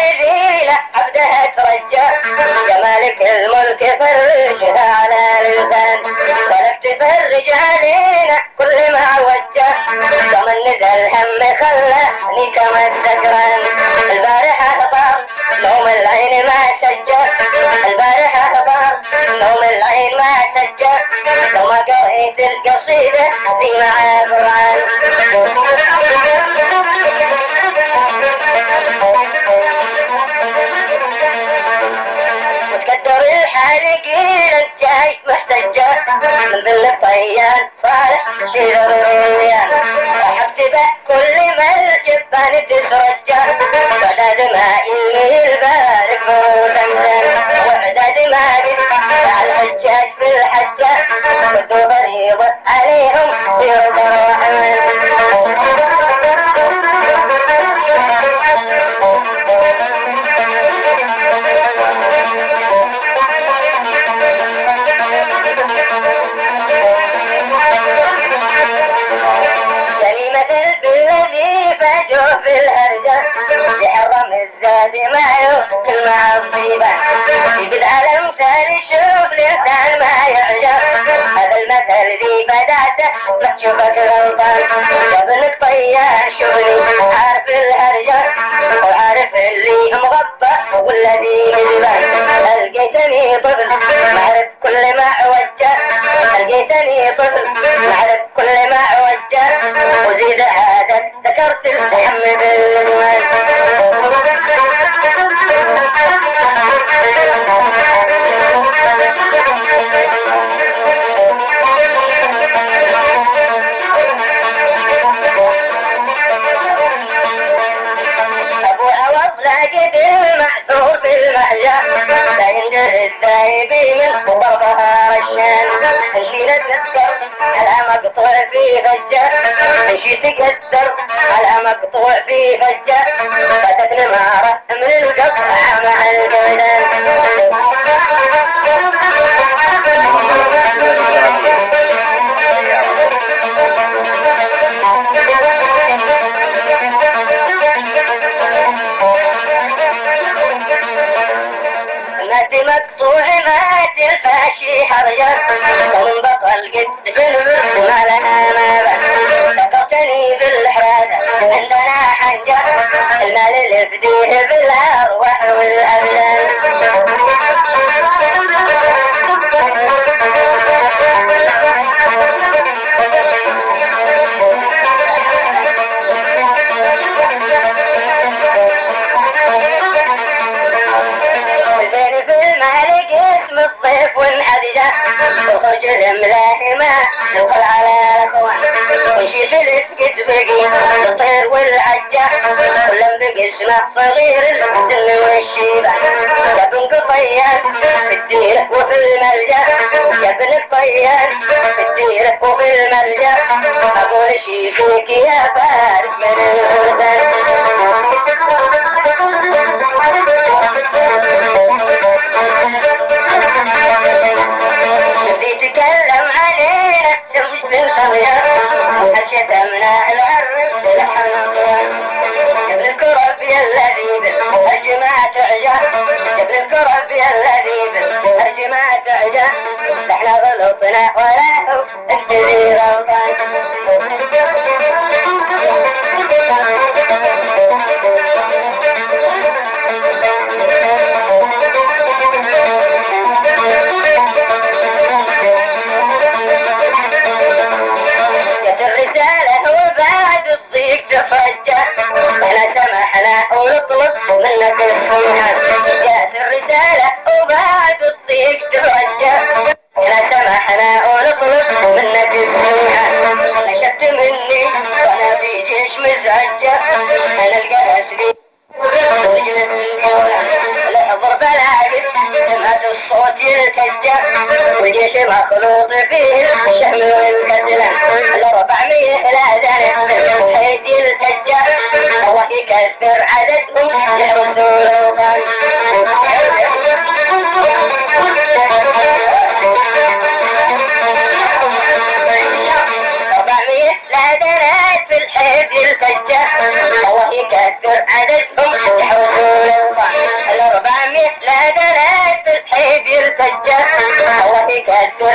الذين عبدها ترجى مالك الملك فرجها على الانسان ولست فرج علينا كل ما وجه. كمن ذا الهم خلاني كما السكران البارحة طار نوم العين ما سجى البارحة طار نوم العين ما سجى لو ما قريت القصيدة في معاه قرآن وتقدر الحالقين الجاي محتجة من ذل الطيان صالح شيل الريان حبت كل ما الجبان تترجى وعداد ما إلي البارك فرودمدن وعداد ما الزاد ما يوصل مع الطيبة يجد العالم ثاني شوف لسان ما يعجب هذا المثل ذي بداته ما تشوفك غلطان يا ابن الطيار شغلي عارف الهرجة وعارف اللي مغبى والذي يجبان لقيتني طفل معرف كل ما المعثور في المحجة لا ينجر السايبي من ضربها رشان نشيل تذكر على مقطوع في فجة نشي تقدر على مقطوع في فجة فاتت نمارة من القطع مع القلم مقطوع مات الفاشي حرجة ومن بطل فيلم وما لها ما ذكرتني بالحرادة عندنا حنجة المال اللي فديه بالأرواح والأبدان اسم الصيف والحدجة تخرج الملاهي ما تدخل على الاخوان فلس قد بقي الطير والعجة كلهم بقسمه صغير السن والشيبة يا ابن قطيان في الديرة وفي الملجأ يا ابن الطيان في الديرة وفي الملجأ أقول شي فيك يا فارس من الذي يا بالهجمة تعجى إحنا غلطنا ولا هو الذي غلطان وبعد الضيق تفجأ إحنا سمحنا ونطلب منك جات الرسالة وبعد الضيق تفجأ إحنا سمحنا ونطلب منك السنة نشفت مني وأنا في جيش مزعجة أنا لي لحظر بلاقي سمعت الصوت يلتجى والجيش مخلوط فيه الشهم والكتلة الأربعمية زال حيد يلتجى الله يكثر عددهم يحرسوا الأوطان عددهم يحرسوا الأوطان الأربعمية لا دلات في يصحي بيرتجى الله يكسر عليكم